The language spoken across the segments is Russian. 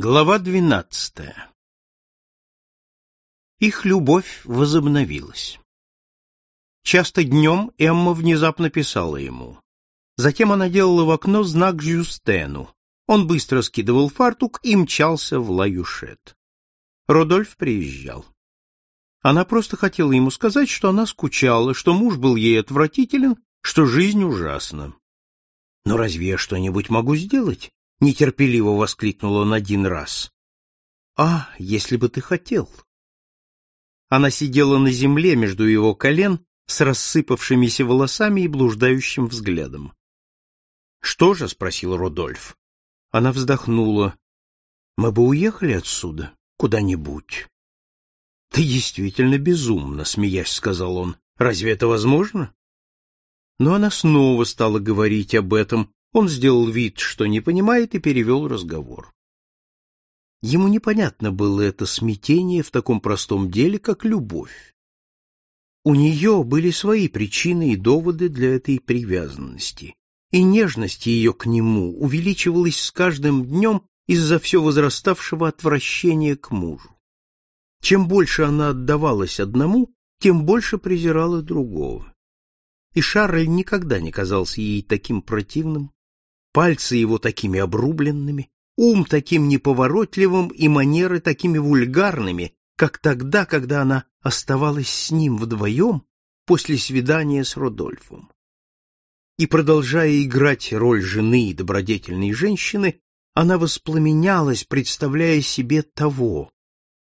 Глава двенадцатая Их любовь возобновилась. Часто днем Эмма внезапно писала ему. Затем она делала в окно знак Жюстену. Он быстро скидывал фартук и мчался в Лаюшет. Родольф приезжал. Она просто хотела ему сказать, что она скучала, что муж был ей отвратителен, что жизнь ужасна. Но разве я что-нибудь могу сделать? — нетерпеливо воскликнул он один раз. «А, если бы ты хотел!» Она сидела на земле между его колен с рассыпавшимися волосами и блуждающим взглядом. «Что же?» — спросил Рудольф. Она вздохнула. «Мы бы уехали отсюда, куда-нибудь». «Ты действительно безумна», — смеясь сказал он. «Разве это возможно?» Но она снова стала говорить об этом, он сделал вид, что не понимает, и перевел разговор. Ему непонятно было это смятение в таком простом деле, как любовь. У нее были свои причины и доводы для этой привязанности, и нежность ее к нему увеличивалась с каждым днем из-за все возраставшего отвращения к мужу. Чем больше она отдавалась одному, тем больше презирала другого. И Шарль никогда не казался ей таким противным, пальцы его такими обрубленными, ум таким неповоротливым и манеры такими вульгарными, как тогда, когда она оставалась с ним вдвоем после свидания с Родольфом. И, продолжая играть роль жены и добродетельной женщины, она воспламенялась, представляя себе того.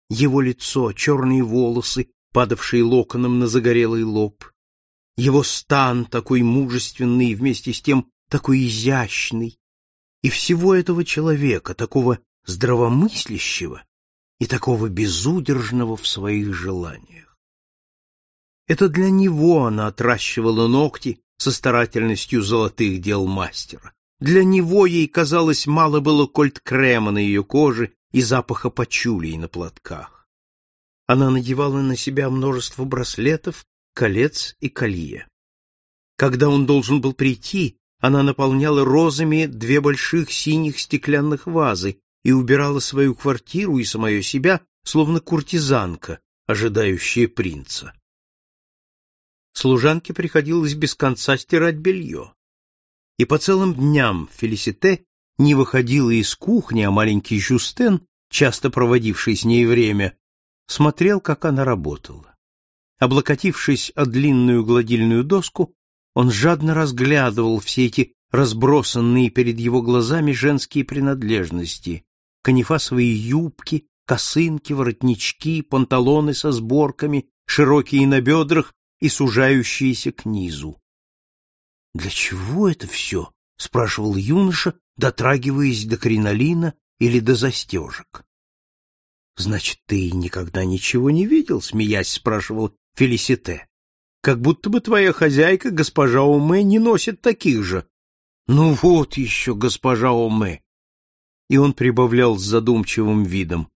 Его лицо, черные волосы, падавшие локоном на загорелый лоб, его стан, такой мужественный и вместе с тем такой изящный, и всего этого человека, такого здравомыслящего и такого безудержного в своих желаниях. Это для него она отращивала ногти со старательностью золотых дел мастера. Для него ей, казалось, мало было кольт-крема на ее коже и запаха пачулей на платках. Она надевала на себя множество браслетов, колец и колье. Когда он должен был прийти, она наполняла розами две больших синих стеклянных вазы и убирала свою квартиру и самое себя, словно куртизанка, ожидающая принца. Служанке приходилось без конца стирать белье. И по целым дням Фелисите не выходила из кухни, а маленький Жюстен, часто проводивший с ней время, смотрел, как она работала. Облокотившись о длинную гладильную доску, он жадно разглядывал все эти разбросанные перед его глазами женские принадлежности, канифасовые юбки, косынки, воротнички, панталоны со сборками, широкие на бедрах и сужающиеся к низу. «Для чего это все?» — спрашивал юноша, дотрагиваясь до кринолина или до застежек. «Значит, ты никогда ничего не видел?» — смеясь спрашивал Фелисите как будто бы твоя хозяйка, госпожа Оме, не носит таких же. Ну вот еще, госпожа Оме. И он прибавлял с задумчивым видом.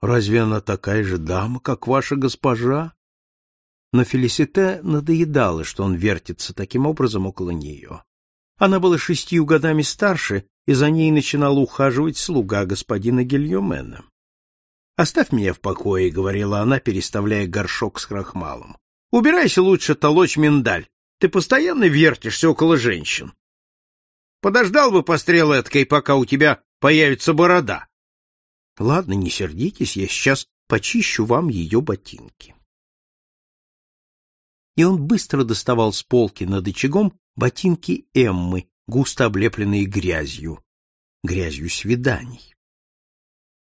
Разве она такая же дама, как ваша госпожа? Но Фелисите надоедало, что он вертится таким образом около нее. Она была шестью годами старше, и за ней начинал ухаживать слуга господина Гильомена. «Оставь меня в покое», — говорила она, переставляя горшок с крахмалом. Убирайся лучше толочь миндаль. Ты постоянно вертишься около женщин. Подождал бы пострел эткой, пока у тебя появится борода. Ладно, не сердитесь, я сейчас почищу вам ее ботинки. И он быстро доставал с полки над очагом ботинки Эммы, густо облепленные грязью, грязью свиданий.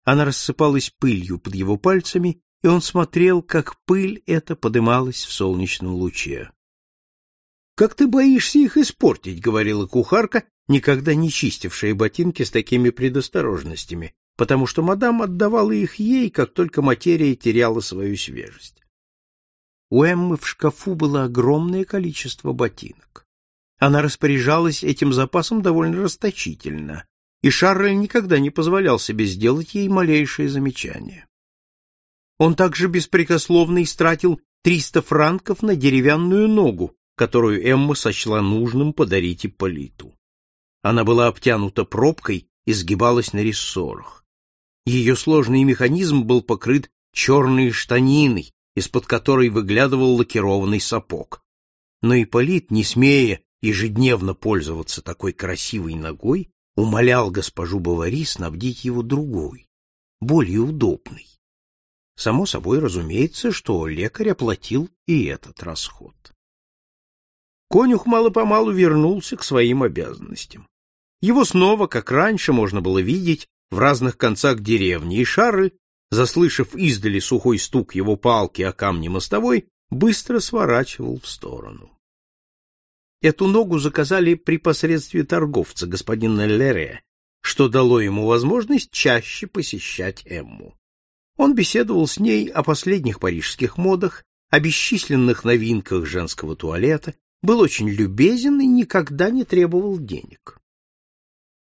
Она рассыпалась пылью под его пальцами, и он смотрел, как пыль эта подымалась в солнечном луче. «Как ты боишься их испортить?» — говорила кухарка, никогда не чистившая ботинки с такими предосторожностями, потому что мадам отдавала их ей, как только материя теряла свою свежесть. У Эммы в шкафу было огромное количество ботинок. Она распоряжалась этим запасом довольно расточительно, и Шарль никогда не позволял себе сделать ей малейшее замечание. Он также беспрекословно истратил триста франков на деревянную ногу, которую Эмма сочла нужным подарить Ипполиту. Она была обтянута пробкой и сгибалась на рессорах. Ее сложный механизм был покрыт черной штаниной, из-под которой выглядывал лакированный сапог. Но Ипполит, не смея ежедневно пользоваться такой красивой ногой, умолял госпожу Бавари снабдить его другой, более удобной. Само собой разумеется, что лекарь оплатил и этот расход. Конюх мало-помалу вернулся к своим обязанностям. Его снова, как раньше, можно было видеть в разных концах деревни, и Шарль, заслышав издали сухой стук его палки о камне мостовой, быстро сворачивал в сторону. Эту ногу заказали при посредстве торговца, господина Лере, что дало ему возможность чаще посещать Эмму. Он беседовал с ней о последних парижских модах, о бесчисленных новинках женского туалета, был очень любезен и никогда не требовал денег.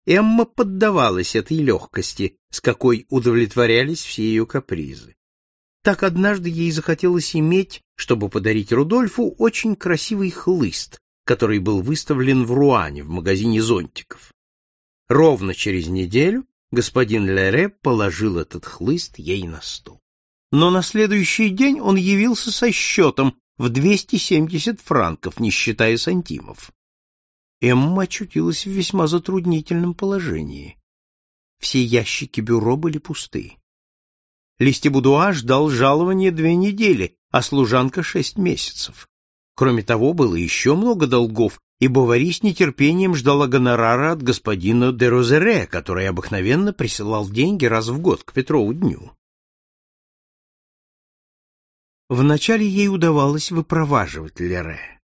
Эмма поддавалась этой легкости, с какой удовлетворялись все ее капризы. Так однажды ей захотелось иметь, чтобы подарить Рудольфу, очень красивый хлыст, который был выставлен в Руане в магазине зонтиков. Ровно через неделю господин Лере положил этот хлыст ей на стол. Но на следующий день он явился со счетом в 270 франков, не считая сантимов. Эмма очутилась в весьма затруднительном положении. Все ящики бюро были пусты. Листебудуа ждал жалования две недели, а служанка — шесть месяцев. Кроме того, было еще много долгов, и Бавари с нетерпением ждала гонорара от господина де Розере, который обыкновенно присылал деньги раз в год к Петрову дню. Вначале ей удавалось выпроваживать Лере.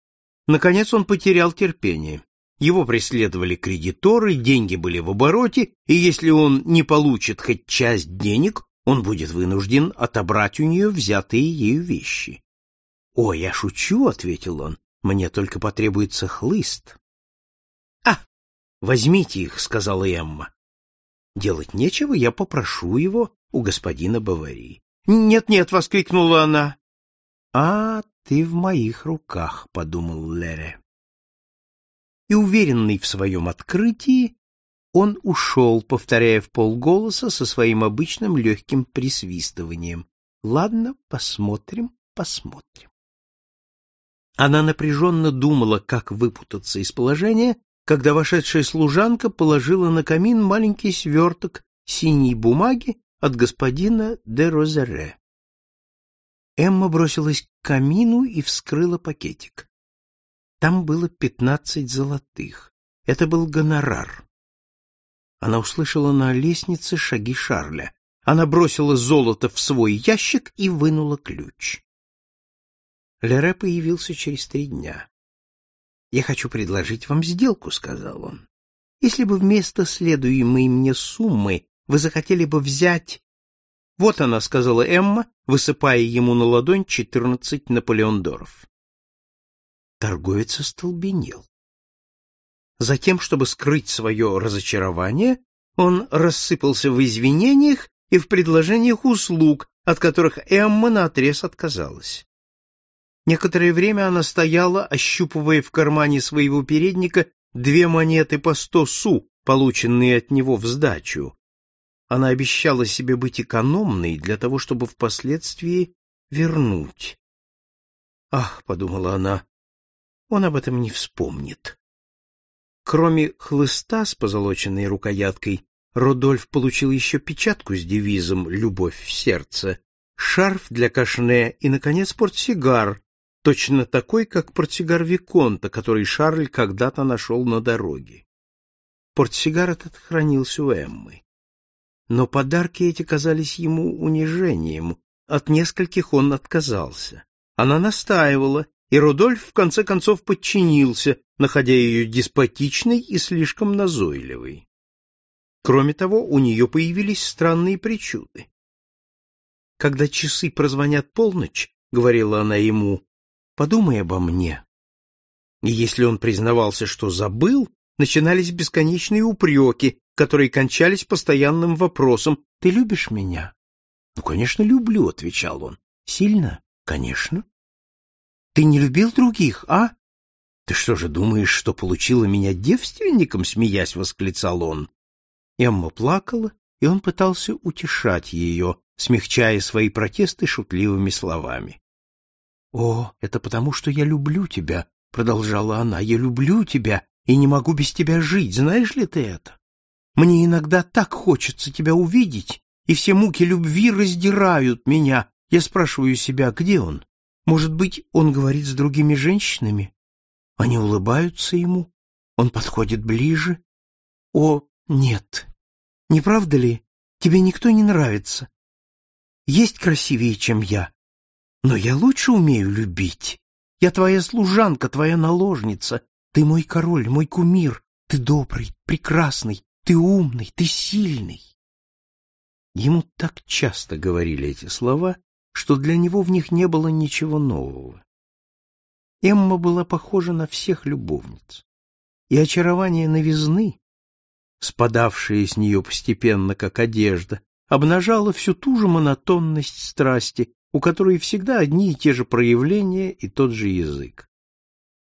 Наконец он потерял терпение. Его преследовали кредиторы, деньги были в обороте, и если он не получит хоть часть денег, он будет вынужден отобрать у нее взятые ею вещи. — О, я шучу, — ответил он, — мне только потребуется хлыст. — А, возьмите их, — сказала Эмма. — Делать нечего, я попрошу его у господина Бавари. «Нет, — Нет-нет, — воскликнула она. — А, ты в моих руках, — подумал Лере и, уверенный в своем открытии, он ушел, повторяя в полголоса со своим обычным легким присвистыванием. «Ладно, посмотрим, посмотрим». Она напряженно думала, как выпутаться из положения, когда вошедшая служанка положила на камин маленький сверток синей бумаги от господина де Розере. Эмма бросилась к камину и вскрыла пакетик. Там было пятнадцать золотых. Это был гонорар. Она услышала на лестнице шаги Шарля. Она бросила золото в свой ящик и вынула ключ. Лере появился через три дня. «Я хочу предложить вам сделку», — сказал он. «Если бы вместо следуемой мне суммы вы захотели бы взять...» «Вот она», — сказала Эмма, высыпая ему на ладонь четырнадцать наполеондоров. Торговец остолбенел. Затем, чтобы скрыть свое разочарование, он рассыпался в извинениях и в предложениях услуг, от которых Эмма наотрез отказалась. Некоторое время она стояла, ощупывая в кармане своего передника две монеты по сто су, полученные от него в сдачу. Она обещала себе быть экономной для того, чтобы впоследствии вернуть. «Ах», — подумала она, он об этом не вспомнит. Кроме хлыста с позолоченной рукояткой, Родольф получил еще печатку с девизом «Любовь в сердце», шарф для кашне и, наконец, портсигар, точно такой, как портсигар Виконта, который Шарль когда-то нашел на дороге. Портсигар этот хранился у Эммы. Но подарки эти казались ему унижением, от нескольких он отказался. Она настаивала, и Рудольф в конце концов подчинился, находя ее деспотичной и слишком назойливой. Кроме того, у нее появились странные причуды. «Когда часы прозвонят полночь, — говорила она ему, — подумай обо мне». И если он признавался, что забыл, начинались бесконечные упреки, которые кончались постоянным вопросом «Ты любишь меня?» «Ну, конечно, люблю», — отвечал он. «Сильно?» «Конечно». Ты не любил других, а? Ты что же думаешь, что получила меня девственником, смеясь, восклицал он. Эмма плакала и он пытался утешать ее, смягчая свои протесты шутливыми словами. «О, это потому, что я люблю тебя», — продолжала она, — «я люблю тебя и не могу без тебя жить, знаешь ли ты это? Мне иногда так хочется тебя увидеть, и все муки любви раздирают меня. Я спрашиваю себя, где он? Может быть, он говорит с другими женщинами? Они улыбаются ему? Он подходит ближе? О, нет. Не правда ли? Тебе никто не нравится. Есть красивее, чем я. Но я лучше умею любить. Я твоя служанка, твоя наложница. Ты мой король, мой кумир. Ты добрый, прекрасный, ты умный, ты сильный. Ему так часто говорили эти слова, что для него в них не было ничего нового. Эмма была похожа на всех любовниц, и очарование новизны, спадавшее с нее постепенно, как одежда, обнажало всю ту же монотонность страсти, у которой всегда одни и те же проявления и тот же язык.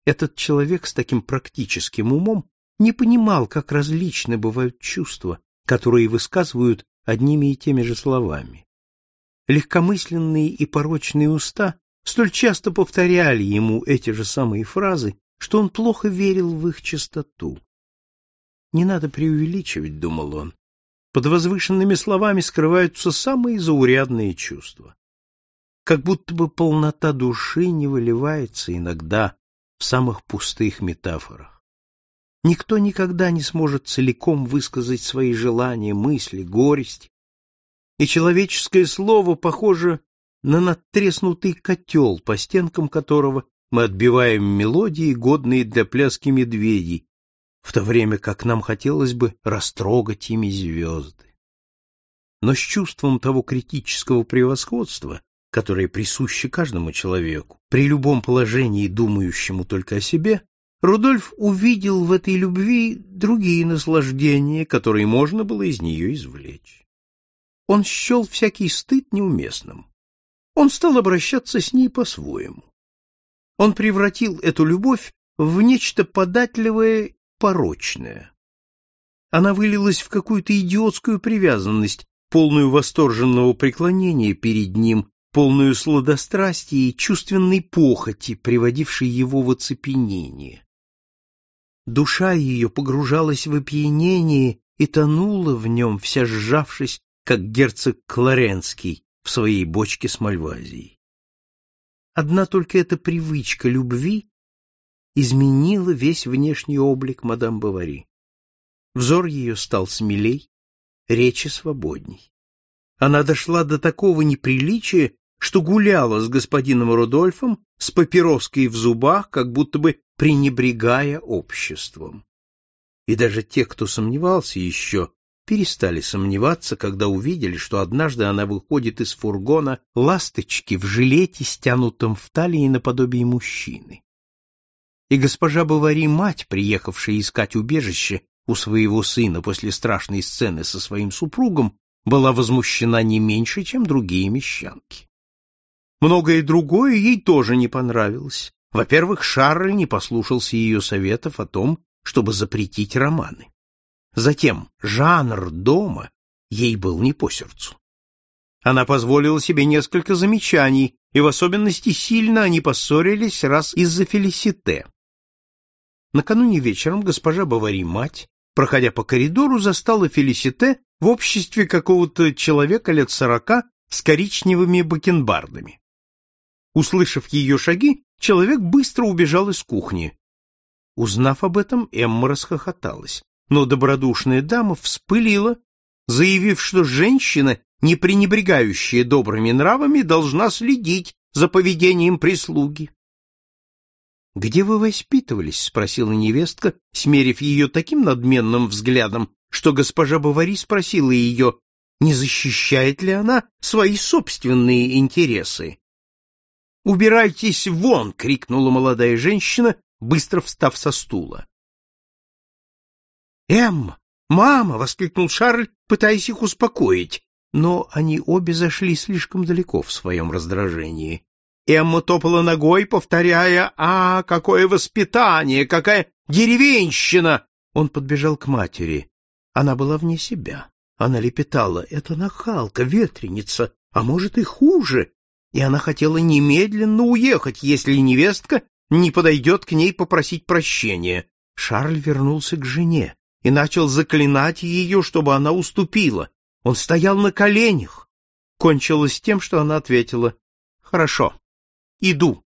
Этот человек с таким практическим умом не понимал, как различны бывают чувства, которые высказывают одними и теми же словами. Легкомысленные и порочные уста столь часто повторяли ему эти же самые фразы, что он плохо верил в их чистоту. Не надо преувеличивать, думал он. Под возвышенными словами скрываются самые заурядные чувства. Как будто бы полнота души не выливается иногда в самых пустых метафорах. Никто никогда не сможет целиком высказать свои желания, мысли, горесть. И человеческое слово похоже на надтреснутый котел, по стенкам которого мы отбиваем мелодии, годные для пляски медведей, в то время как нам хотелось бы растрогать ими звезды. Но с чувством того критического превосходства, которое присуще каждому человеку, при любом положении думающему только о себе, Рудольф увидел в этой любви другие наслаждения, которые можно было из нее извлечь. Он счел всякий стыд неуместным. Он стал обращаться с ней по-своему. Он превратил эту любовь в нечто податливое, порочное. Она вылилась в какую-то идиотскую привязанность, полную восторженного преклонения перед ним, полную сладострастия и чувственной похоти, приводившей его в оцепенение. Душа ее погружалась в опьянение и тонула в нем, вся сжавшись, как герцог Кларенский в своей бочке с Мальвазией. Одна только эта привычка любви изменила весь внешний облик мадам Бавари. Взор ее стал смелей, речи свободней. Она дошла до такого неприличия, что гуляла с господином Рудольфом с папироской в зубах, как будто бы пренебрегая обществом. И даже те, кто сомневался еще, перестали сомневаться, когда увидели, что однажды она выходит из фургона ласточки в жилете, стянутом в талии наподобие мужчины. И госпожа Бавари, мать, приехавшая искать убежище у своего сына после страшной сцены со своим супругом, была возмущена не меньше, чем другие мещанки. Многое другое ей тоже не понравилось. Во-первых, Шарль не послушался ее советов о том, чтобы запретить романы. Затем, жанр дома ей был не по сердцу. Она позволила себе несколько замечаний, и в особенности сильно они поссорились раз из-за Фелисите. Накануне вечером госпожа Бавари-мать, проходя по коридору, застала Фелисите в обществе какого-то человека лет сорока с коричневыми бакенбардами. Услышав ее шаги, человек быстро убежал из кухни. Узнав об этом, Эмма расхохоталась, но добродушная дама вспылила, заявив, что женщина, не пренебрегающая добрыми нравами, должна следить за поведением прислуги. «Где вы воспитывались?» — спросила невестка, смерив ее таким надменным взглядом, что госпожа Бавари спросила ее, не защищает ли она свои собственные интересы. «Убирайтесь вон!» — крикнула молодая женщина, быстро встав со стула. «Эмма! Мама!» — воскликнул Шарль, пытаясь их успокоить. Но они обе зашли слишком далеко в своем раздражении. Эмма топала ногой, повторяя «А, какое воспитание! Какая деревенщина!» Он подбежал к матери. Она была вне себя. Она лепетала, это нахалка, ветреница, а может и хуже. И она хотела немедленно уехать, если невестка не подойдет к ней попросить прощения. Шарль вернулся к жене и начал заклинать ее, чтобы она уступила. Он стоял на коленях. Кончилось тем, что она ответила, «Хорошо, иду».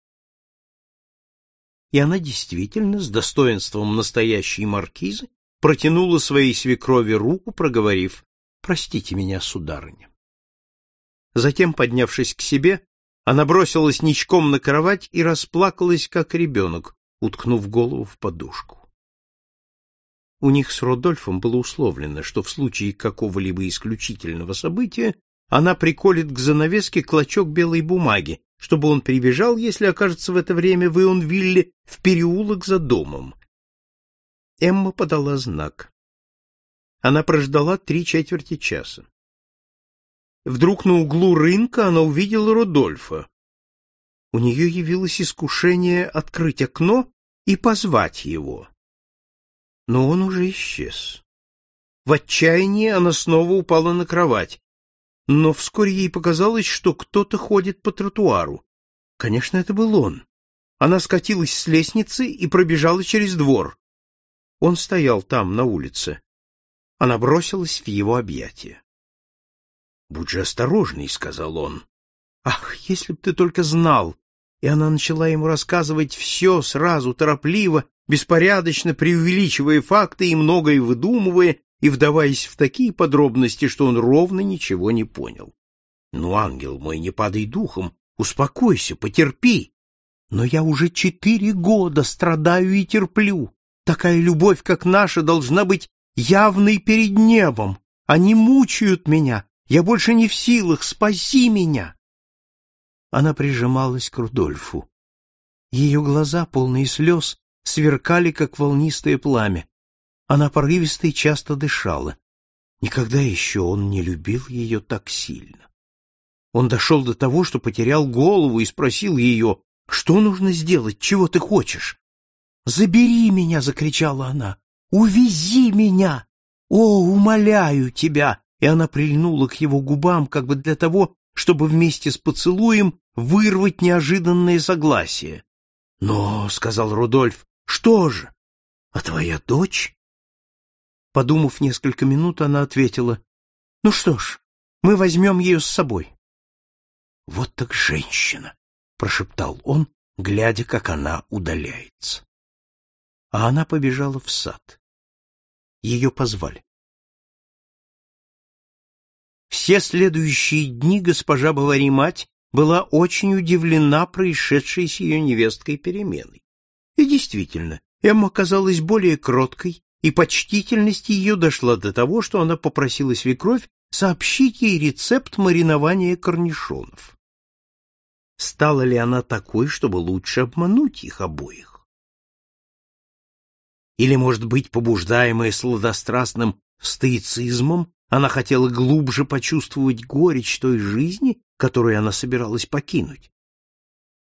И она действительно, с достоинством настоящей маркизы, протянула своей свекрови руку, проговорив, «Простите меня, сударыня». Затем, поднявшись к себе, она бросилась ничком на кровать и расплакалась, как ребенок, уткнув голову в подушку. У них с Родольфом было условлено, что в случае какого-либо исключительного события она приколет к занавеске клочок белой бумаги, чтобы он прибежал, если окажется в это время в Ионвилле, в переулок за домом. Эмма подала знак. Она прождала три четверти часа. Вдруг на углу рынка она увидела Рудольфа. У нее явилось искушение открыть окно и позвать его. Но он уже исчез. В отчаянии она снова упала на кровать, но вскоре ей показалось, что кто-то ходит по тротуару. Конечно, это был он. Она скатилась с лестницы и пробежала через двор. Он стоял там, на улице. Она бросилась в его объятия. «Будь же осторожней», — сказал он. «Ах, если б ты только знал!» И она начала ему рассказывать все сразу, торопливо, беспорядочно преувеличивая факты и многое выдумывая, и вдаваясь в такие подробности, что он ровно ничего не понял. «Ну, ангел мой, не падай духом, успокойся, потерпи. Но я уже четыре года страдаю и терплю. Такая любовь, как наша, должна быть явной перед небом. Они мучают меня, я больше не в силах, спаси меня!» Она прижималась к Рудольфу. Ее глаза, полные слез, сверкали, как волнистое пламя. Она порывисто и часто дышала. Никогда еще он не любил ее так сильно. Он дошел до того, что потерял голову и спросил ее, «Что нужно сделать? Чего ты хочешь?» «Забери меня!» — закричала она. «Увези меня! О, умоляю тебя!» И она прильнула к его губам как бы для того, чтобы вместе с поцелуем вырвать неожиданное согласие. «Но», — сказал Рудольф, — «что же? А твоя дочь?» Подумав несколько минут, она ответила, «Ну что ж, мы возьмем ее с собой». «Вот так женщина», — прошептал он, глядя, как она удаляется. А она побежала в сад. Ее позвали. Все следующие дни госпожа Бавари-мать была очень удивлена происшедшей с ее невесткой переменой. И действительно, Эмма казалась более кроткой, и почтительность ее дошла до того, что она попросила свекровь сообщить ей рецепт маринования корнишонов. Стала ли она такой, чтобы лучше обмануть их обоих? Или, может быть, побуждаемая сладострастным стоицизмом, она хотела глубже почувствовать горечь той жизни, которую она собиралась покинуть.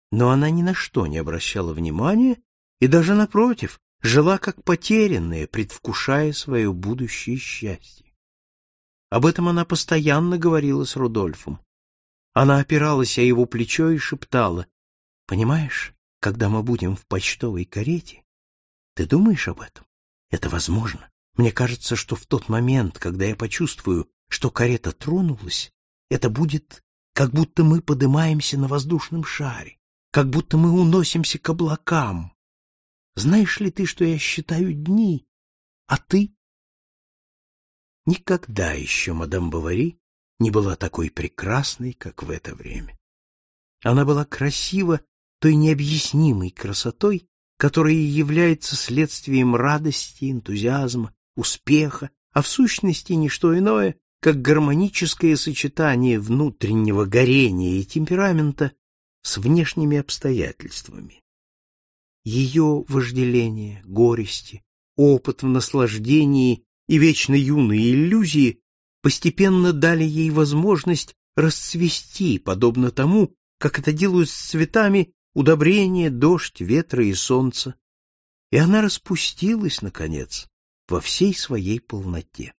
Но она ни на что не обращала внимания и даже, напротив, жила как потерянная, предвкушая свое будущее счастье. Об этом она постоянно говорила с Рудольфом. Она опиралась о его плечо и шептала, «Понимаешь, когда мы будем в почтовой карете, ты думаешь об этом? Это возможно. Мне кажется, что в тот момент, когда я почувствую, что карета тронулась, это будет, как будто мы поднимаемся на воздушном шаре, как будто мы уносимся к облакам. Знаешь ли ты, что я считаю дни, а ты? Никогда еще мадам Бавари не была такой прекрасной, как в это время. Она была красива той необъяснимой красотой, которая является следствием радости, энтузиазма, успеха, а в сущности не что иное, как гармоническое сочетание внутреннего горения и темперамента с внешними обстоятельствами. Ее вожделение, горести, опыт в наслаждении и вечно юные иллюзии постепенно дали ей возможность расцвести, подобно тому, как это делают с цветами удобрения, дождь, ветра и солнце. И она распустилась, наконец, во всей своей полноте.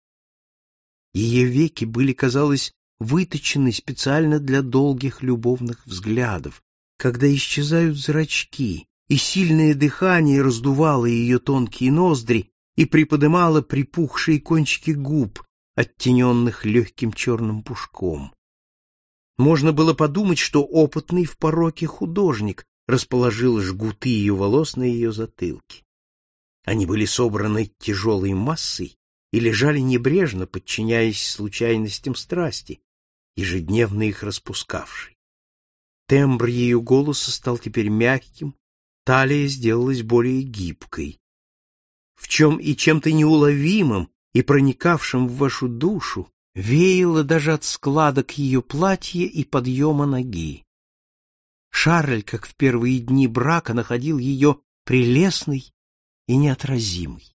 Ее веки были, казалось, выточены специально для долгих любовных взглядов, когда исчезают зрачки, и сильное дыхание раздувало ее тонкие ноздри и приподымало припухшие кончики губ, оттененных легким черным пушком. Можно было подумать, что опытный в пороке художник расположил жгуты ее волос на ее затылке. Они были собраны тяжелой массой и лежали небрежно, подчиняясь случайностям страсти, ежедневно их распускавшей. Тембр ее голоса стал теперь мягким, талия сделалась более гибкой. В чем и чем-то неуловимым и проникавшим в вашу душу веяло даже от складок ее платья и подъема ноги. Шарль, как в первые дни брака, находил ее прелестной и неотразимой.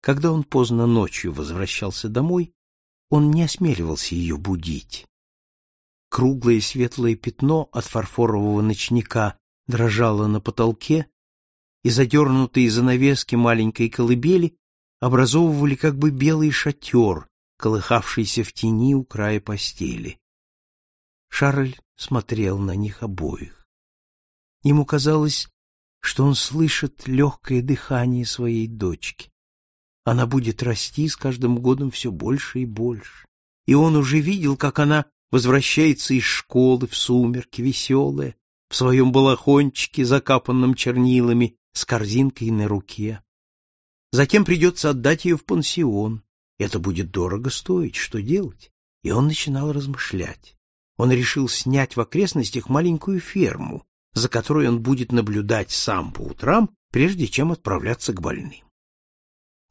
Когда он поздно ночью возвращался домой, он не осмеливался ее будить. Круглое светлое пятно от фарфорового ночника дрожало на потолке, и задернутые занавески маленькой колыбели образовывали как бы белый шатер, колыхавшийся в тени у края постели. Шарль смотрел на них обоих. Ему казалось, что он слышит легкое дыхание своей дочки. Она будет расти с каждым годом все больше и больше. И он уже видел, как она возвращается из школы в сумерки, веселая, в своем балахончике, закапанном чернилами, с корзинкой на руке. Затем придется отдать ее в пансион. Это будет дорого стоить, что делать? И он начинал размышлять. Он решил снять в окрестностях маленькую ферму, за которой он будет наблюдать сам по утрам, прежде чем отправляться к больным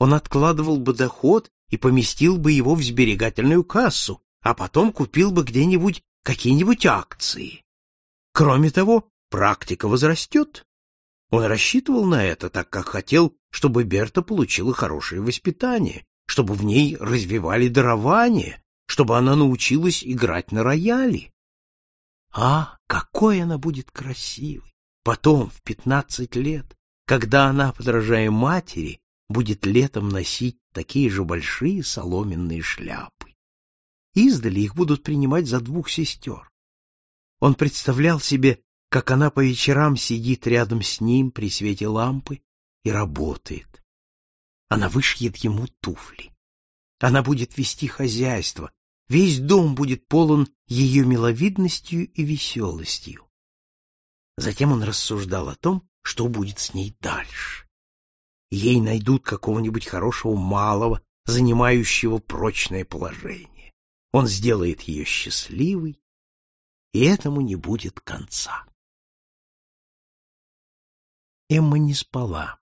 он откладывал бы доход и поместил бы его в сберегательную кассу, а потом купил бы где-нибудь какие-нибудь акции. Кроме того, практика возрастет. Он рассчитывал на это, так как хотел, чтобы Берта получила хорошее воспитание, чтобы в ней развивали дарование, чтобы она научилась играть на рояле. А, какой она будет красивой! Потом, в пятнадцать лет, когда она, подражая матери, будет летом носить такие же большие соломенные шляпы. Издали их будут принимать за двух сестер. Он представлял себе, как она по вечерам сидит рядом с ним при свете лампы и работает. Она вышьет ему туфли. Она будет вести хозяйство. Весь дом будет полон ее миловидностью и веселостью. Затем он рассуждал о том, что будет с ней дальше ей найдут какого-нибудь хорошего малого, занимающего прочное положение. Он сделает ее счастливой, и этому не будет конца. Эмма не спала,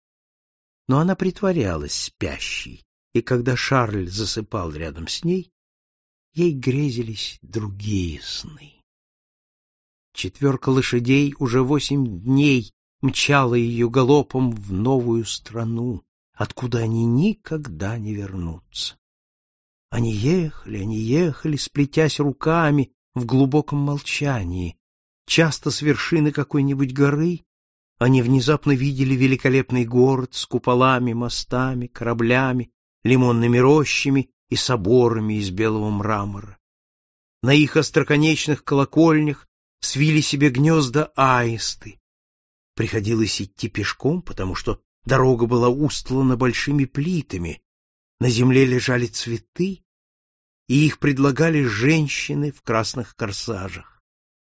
но она притворялась спящей, и когда Шарль засыпал рядом с ней, ей грезились другие сны. Четверка лошадей уже восемь дней мчала ее галопом в новую страну, откуда они никогда не вернутся. Они ехали, они ехали, сплетясь руками в глубоком молчании. Часто с вершины какой-нибудь горы они внезапно видели великолепный город с куполами, мостами, кораблями, лимонными рощами и соборами из белого мрамора. На их остроконечных колокольнях свили себе гнезда аисты, Приходилось идти пешком, потому что дорога была устлана большими плитами, на земле лежали цветы, и их предлагали женщины в красных корсажах.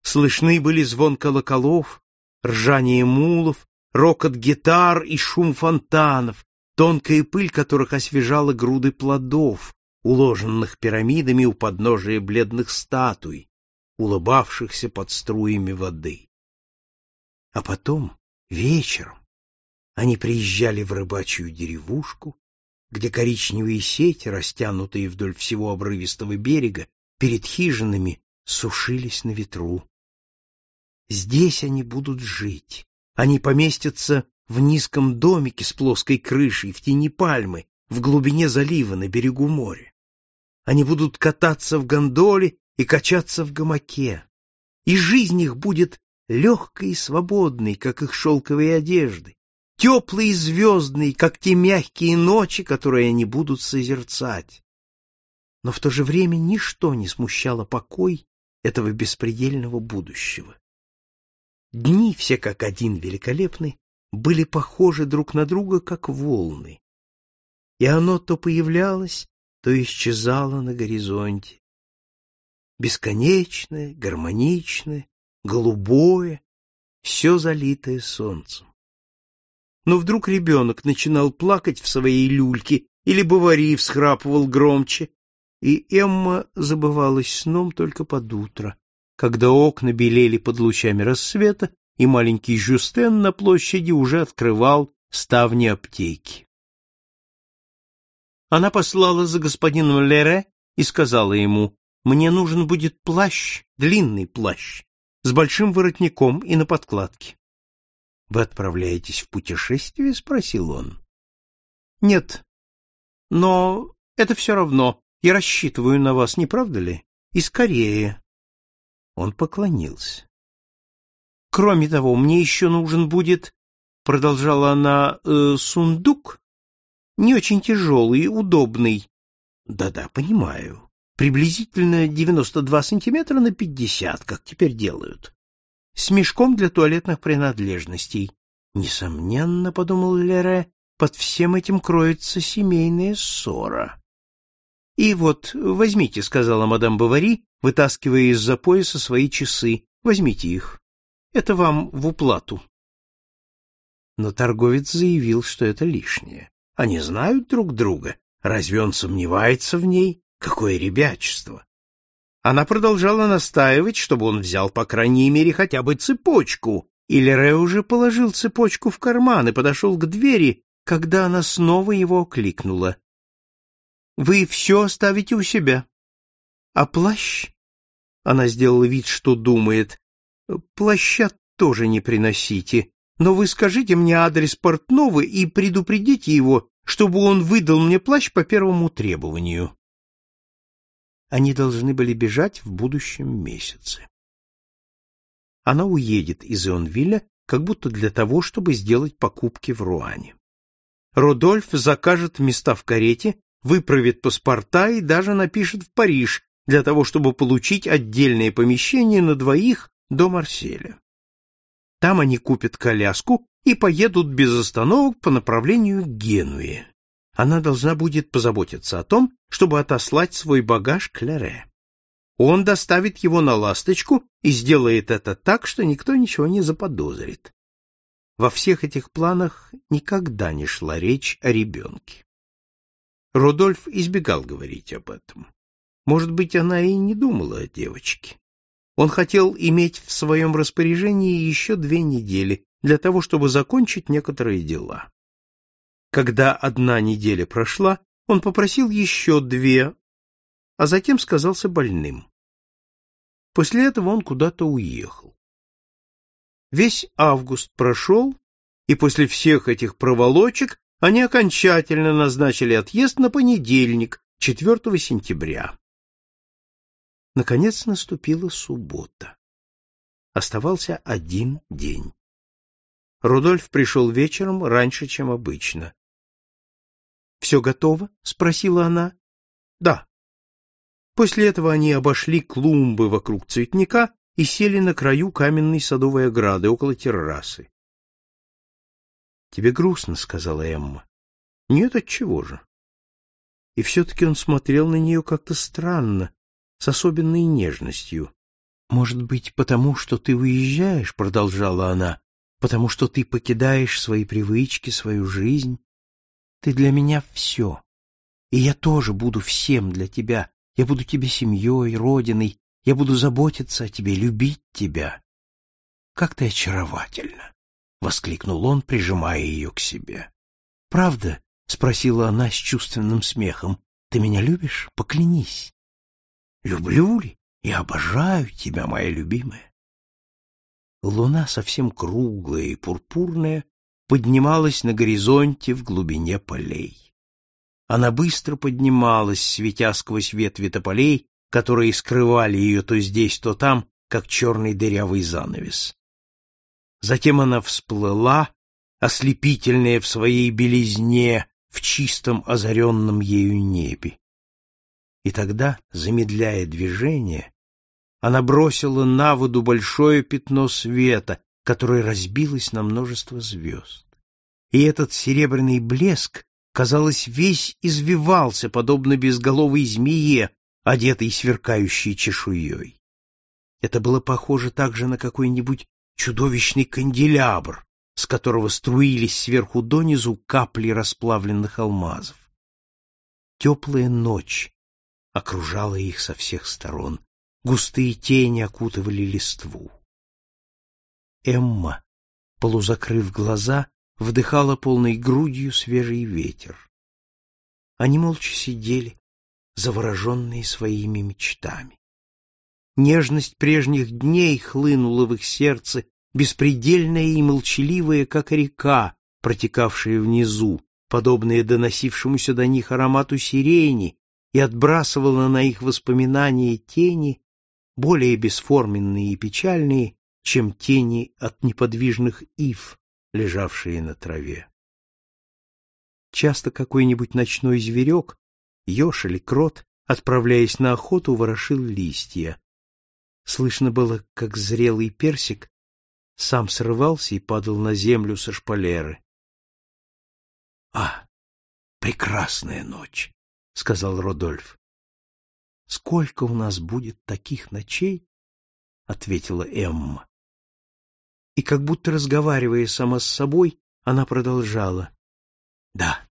Слышны были звон колоколов, ржание мулов, рокот гитар и шум фонтанов, тонкая пыль которых освежала груды плодов, уложенных пирамидами у подножия бледных статуй, улыбавшихся под струями воды. А потом, вечером, они приезжали в рыбачью деревушку, где коричневые сети, растянутые вдоль всего обрывистого берега, перед хижинами сушились на ветру. Здесь они будут жить. Они поместятся в низком домике с плоской крышей, в тени пальмы, в глубине залива на берегу моря. Они будут кататься в гондоле и качаться в гамаке. И жизнь их будет легкой и свободной, как их шелковые одежды, теплой и звездной, как те мягкие ночи, которые они будут созерцать. но в то же время ничто не смущало покой этого беспредельного будущего. Дни все как один великолепны, были похожи друг на друга, как волны. И оно то появлялось, то исчезало на горизонте. Бесконечное, гармоничное, голубое, все залитое солнцем. Но вдруг ребенок начинал плакать в своей люльке, или Бавари всхрапывал громче, и Эмма забывалась сном только под утро, когда окна белели под лучами рассвета, и маленький Жюстен на площади уже открывал ставни аптеки. Она послала за господином Лере и сказала ему, «Мне нужен будет плащ, длинный плащ, с большим воротником и на подкладке». «Вы отправляетесь в путешествие?» — спросил он. «Нет, но это все равно. Я рассчитываю на вас, не правда ли? И скорее». Он поклонился. Кроме того, мне еще нужен будет, продолжала она, э, сундук, не очень тяжелый, удобный. Да-да, понимаю. Приблизительно 92 сантиметра на 50, как теперь делают. С мешком для туалетных принадлежностей. Несомненно, подумал Лере, под всем этим кроется семейная ссора. И вот, возьмите, сказала мадам Бавари, вытаскивая из-за пояса свои часы. Возьмите их. Это вам в уплату. Но торговец заявил, что это лишнее. Они знают друг друга. Разве он сомневается в ней? Какое ребячество! Она продолжала настаивать, чтобы он взял, по крайней мере, хотя бы цепочку. И Лере уже положил цепочку в карман и подошел к двери, когда она снова его окликнула. — Вы все оставите у себя. А плащ? Она сделала вид, что думает. Плаща тоже не приносите, но вы скажите мне адрес портного и предупредите его, чтобы он выдал мне плащ по первому требованию. Они должны были бежать в будущем месяце. Она уедет из Ионвилля, как будто для того, чтобы сделать покупки в Руане. Родольф закажет места в карете, выправит паспорта и даже напишет в Париж для того, чтобы получить отдельное помещение на двоих до Марселя. Там они купят коляску и поедут без остановок по направлению к Генуе. Она должна будет позаботиться о том, чтобы отослать свой багаж к Лере. Он доставит его на ласточку и сделает это так, что никто ничего не заподозрит. Во всех этих планах никогда не шла речь о ребенке. Рудольф избегал говорить об этом. Может быть, она и не думала о девочке. Он хотел иметь в своем распоряжении еще две недели для того, чтобы закончить некоторые дела. Когда одна неделя прошла, он попросил еще две, а затем сказался больным. После этого он куда-то уехал. Весь август прошел, и после всех этих проволочек они окончательно назначили отъезд на понедельник, 4 сентября. Наконец наступила суббота. Оставался один день. Рудольф пришел вечером раньше, чем обычно. — Все готово? — спросила она. — Да. После этого они обошли клумбы вокруг цветника и сели на краю каменной садовой ограды около террасы. — Тебе грустно, — сказала Эмма. — Нет, отчего же? И все-таки он смотрел на нее как-то странно, с особенной нежностью. «Может быть, потому что ты уезжаешь?» — продолжала она. «Потому что ты покидаешь свои привычки, свою жизнь. Ты для меня все. И я тоже буду всем для тебя. Я буду тебе семьей, родиной. Я буду заботиться о тебе, любить тебя. Как ты очаровательна!» — воскликнул он, прижимая ее к себе. «Правда?» — спросила она с чувственным смехом. «Ты меня любишь? Поклянись». Люблю ли? Я обожаю тебя, моя любимая. Луна, совсем круглая и пурпурная, поднималась на горизонте в глубине полей. Она быстро поднималась, светя сквозь ветви тополей, которые скрывали ее то здесь, то там, как черный дырявый занавес. Затем она всплыла, ослепительная в своей белизне, в чистом озаренном ею небе И тогда, замедляя движение, она бросила на воду большое пятно света, которое разбилось на множество звезд. И этот серебряный блеск, казалось, весь извивался, подобно безголовой змее, одетой сверкающей чешуей. Это было похоже также на какой-нибудь чудовищный канделябр, с которого струились сверху донизу капли расплавленных алмазов. Теплая ночь окружала их со всех сторон, густые тени окутывали листву. Эмма, полузакрыв глаза, вдыхала полной грудью свежий ветер. Они молча сидели, завороженные своими мечтами. Нежность прежних дней хлынула в их сердце, беспредельная и молчаливая, как река, протекавшая внизу, подобная доносившемуся до них аромату сирени, и отбрасывала на их воспоминания тени, более бесформенные и печальные, чем тени от неподвижных ив, лежавшие на траве. Часто какой-нибудь ночной зверек, еж или крот, отправляясь на охоту, ворошил листья. Слышно было, как зрелый персик сам срывался и падал на землю со шпалеры. — А, прекрасная ночь! — сказал Родольф. — Сколько у нас будет таких ночей? — ответила Эмма. И как будто разговаривая сама с собой, она продолжала. Да,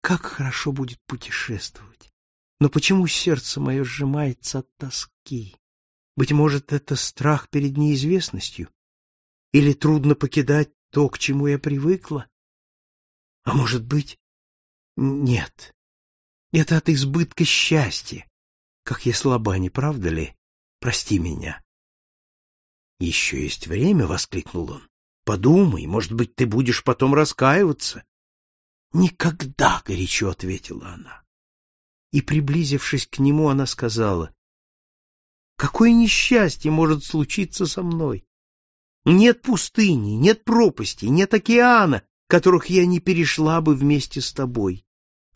как хорошо будет путешествовать. Но почему сердце мое сжимается от тоски? Быть может, это страх перед неизвестностью? Или трудно покидать то, к чему я привыкла? А может быть, нет. Это от избытка счастья. Как я слаба, не правда ли? Прости меня. Еще есть время, воскликнул он. Подумай, может быть, ты будешь потом раскаиваться. Никогда, горячо ответила она. И приблизившись к нему, она сказала: Какое несчастье может случиться со мной? Нет пустыни, нет пропасти, нет океана, которых я не перешла бы вместе с тобой.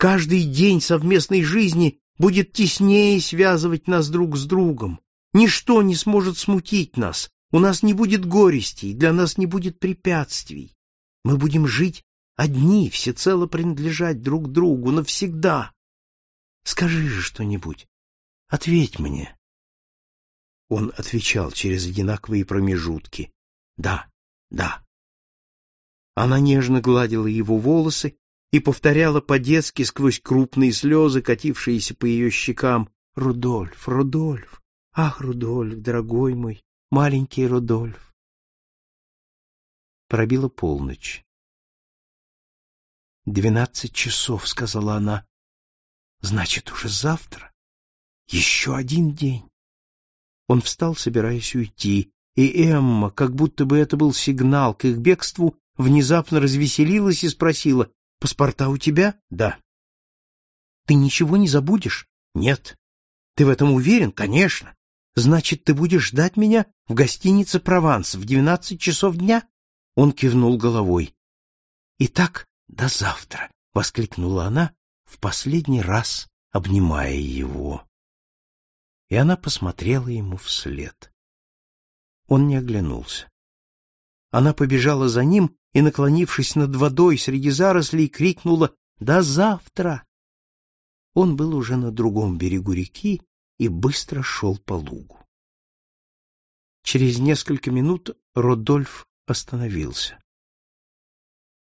Каждый день совместной жизни будет теснее связывать нас друг с другом. Ничто не сможет смутить нас, у нас не будет горестей, для нас не будет препятствий. Мы будем жить одни, всецело принадлежать друг другу навсегда. Скажи же что-нибудь. Ответь мне. Он отвечал через одинаковые промежутки. Да, да. Она нежно гладила его волосы и повторяла по-детски сквозь крупные слезы, катившиеся по ее щекам, «Рудольф, Рудольф, ах, Рудольф, дорогой мой, маленький Рудольф. Пробила полночь. «Двенадцать часов», — сказала она. «Значит, уже завтра? Еще один день». Он встал, собираясь уйти, и Эмма, как будто бы это был сигнал к их бегству, внезапно развеселилась и спросила, «Паспорта у тебя?» «Да». «Ты ничего не забудешь?» «Нет». «Ты в этом уверен?» «Конечно». Значит, ты будешь ждать меня в гостинице «Прованс» в двенадцать часов дня? Он кивнул головой. Итак, до завтра, воскликнула она, в последний раз обнимая его. И она посмотрела ему вслед. Он не оглянулся. Она побежала за ним и, наклонившись над водой среди зарослей, крикнула «До завтра!». Он был уже на другом берегу реки и быстро шел по лугу. Через несколько минут Родольф остановился.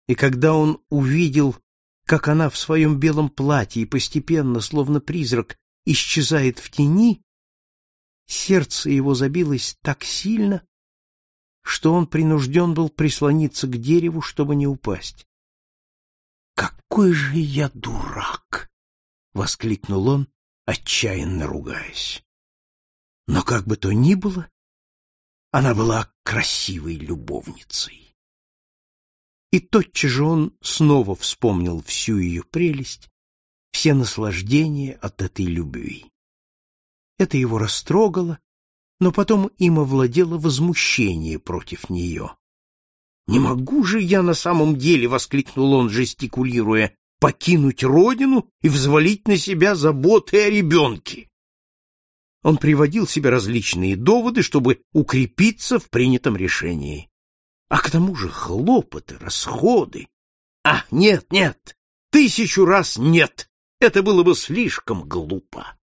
И когда он увидел, как она в своем белом платье постепенно, словно призрак, исчезает в тени, сердце его забилось так сильно, что он принужден был прислониться к дереву, чтобы не упасть. «Какой же я дурак!» — воскликнул он отчаянно ругаясь. Но как бы то ни было, она была красивой любовницей. И тотчас же он снова вспомнил всю ее прелесть, все наслаждения от этой любви. Это его растрогало, но потом им овладело возмущение против нее. «Не могу же я на самом деле!» — воскликнул он, жестикулируя. покинуть родину и взвалить на себя заботы о ребенке. Он приводил себе различные доводы, чтобы укрепиться в принятом решении. А к тому же хлопоты, расходы. А, нет, нет, тысячу раз нет. Это было бы слишком глупо.